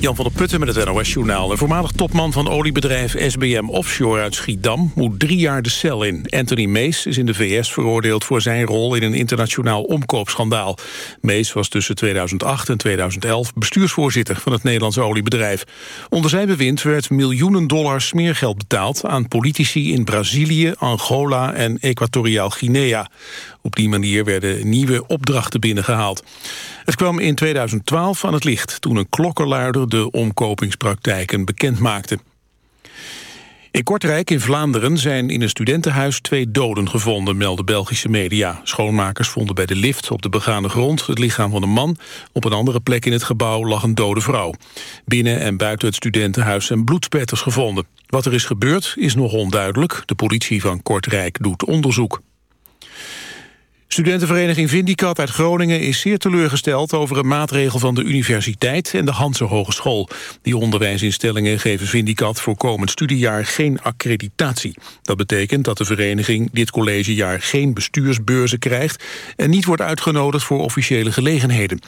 Jan van der Putten met het NOS-journaal. De voormalig topman van oliebedrijf SBM Offshore uit Schiedam... moet drie jaar de cel in. Anthony Mees is in de VS veroordeeld voor zijn rol... in een internationaal omkoopschandaal. Mees was tussen 2008 en 2011 bestuursvoorzitter... van het Nederlandse oliebedrijf. Onder zijn bewind werd miljoenen dollars smeergeld betaald... aan politici in Brazilië, Angola en Equatoriaal Guinea. Op die manier werden nieuwe opdrachten binnengehaald. Het kwam in 2012 aan het licht toen een klokkenluider de omkopingspraktijken bekend maakte. In Kortrijk in Vlaanderen zijn in een studentenhuis twee doden gevonden, melden Belgische media. Schoonmakers vonden bij de lift op de begane grond het lichaam van een man. Op een andere plek in het gebouw lag een dode vrouw. Binnen en buiten het studentenhuis zijn bloedspetters gevonden. Wat er is gebeurd is nog onduidelijk. De politie van Kortrijk doet onderzoek. Studentenvereniging Vindicat uit Groningen is zeer teleurgesteld over een maatregel van de universiteit en de Hanse Hogeschool. Die onderwijsinstellingen geven Vindicat voor komend studiejaar geen accreditatie. Dat betekent dat de vereniging dit collegejaar geen bestuursbeurzen krijgt en niet wordt uitgenodigd voor officiële gelegenheden.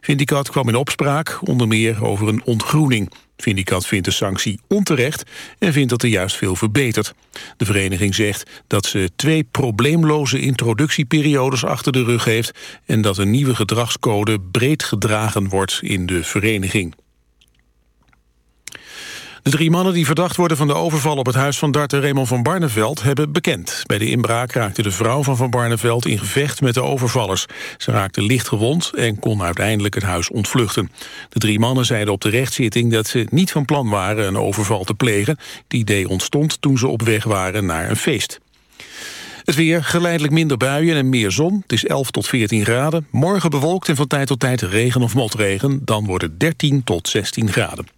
Vindicat kwam in opspraak, onder meer over een ontgroening. Vindicat vindt de sanctie onterecht en vindt dat er juist veel verbetert. De vereniging zegt dat ze twee probleemloze introductieperiodes achter de rug heeft... en dat een nieuwe gedragscode breed gedragen wordt in de vereniging. De drie mannen die verdacht worden van de overval op het huis van darter Raymond van Barneveld hebben bekend. Bij de inbraak raakte de vrouw van Van Barneveld in gevecht met de overvallers. Ze raakte licht gewond en kon uiteindelijk het huis ontvluchten. De drie mannen zeiden op de rechtszitting dat ze niet van plan waren een overval te plegen. Die idee ontstond toen ze op weg waren naar een feest. Het weer, geleidelijk minder buien en meer zon. Het is 11 tot 14 graden. Morgen bewolkt en van tijd tot tijd regen of motregen. Dan wordt het 13 tot 16 graden.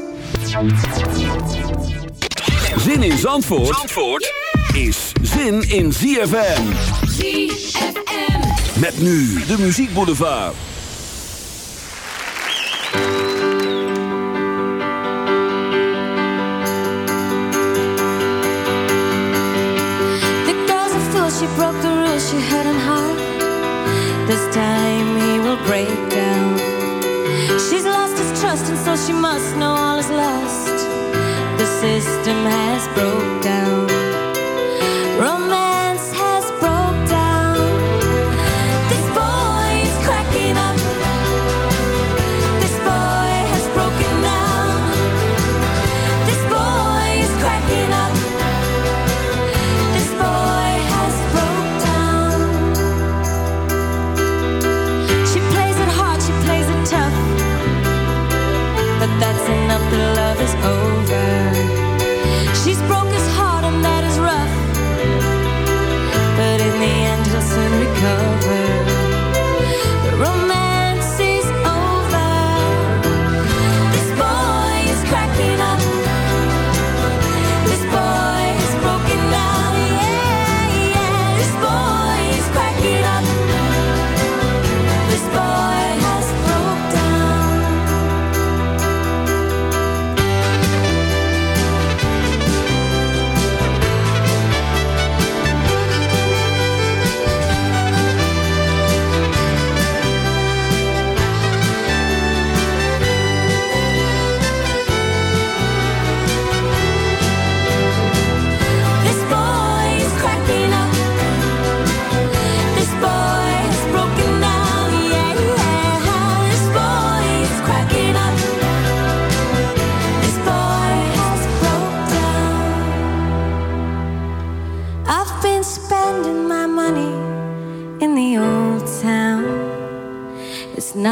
Zin in Zandvoort, Zandvoort is zin in ZFM. ZFM. Met nu de Muziek Boulevard. The girl's a fool, she broke the rules she had in heart. This time he will break down. She's lost his trust, and so she must know all is lost. The system has broke down.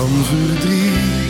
Van verdriet.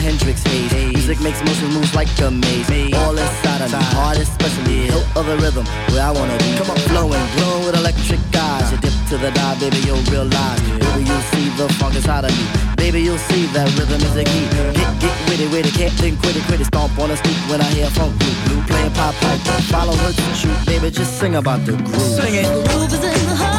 Hendrix haze. Music makes motion moves like a maze. All inside of me, heart especially. Hilt of the rhythm, where I wanna be. Come on, flowing, glowing with electric eyes. You dip to the dive, baby, you'll realize. Baby, you'll see the funk inside of me. Baby, you'll see that rhythm is a key. Get, get witty, witty, can't think, quit it, quit it. Stomp on the street when I hear funk blue, blue playing pop pipe. Follow her to shoot, baby, just sing about the groove. Sing it. Groove is in the heart.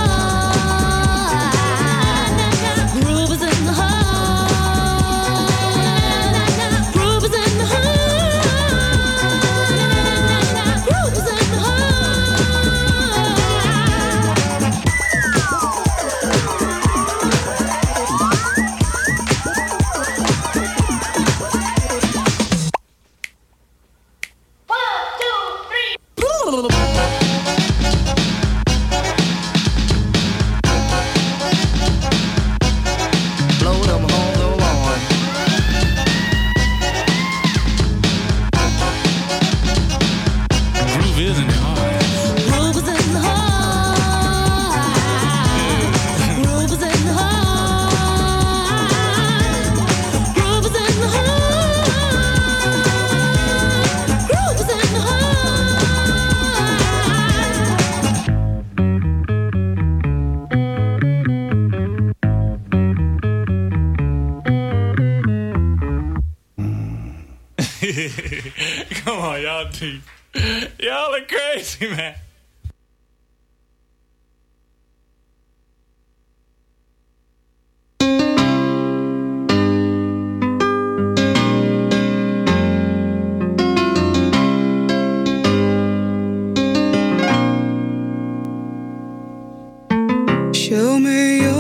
Deep. Y'all are crazy, man. Show me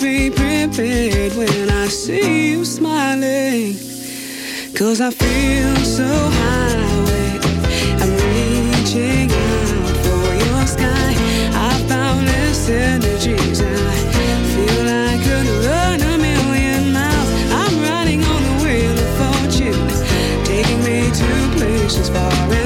be prepared when I see you smiling. Cause I feel so high, I'm reaching out for your sky. I found this energies and I feel I could run a million miles. I'm riding on the wheel of fortune, taking me to places far and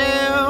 myself.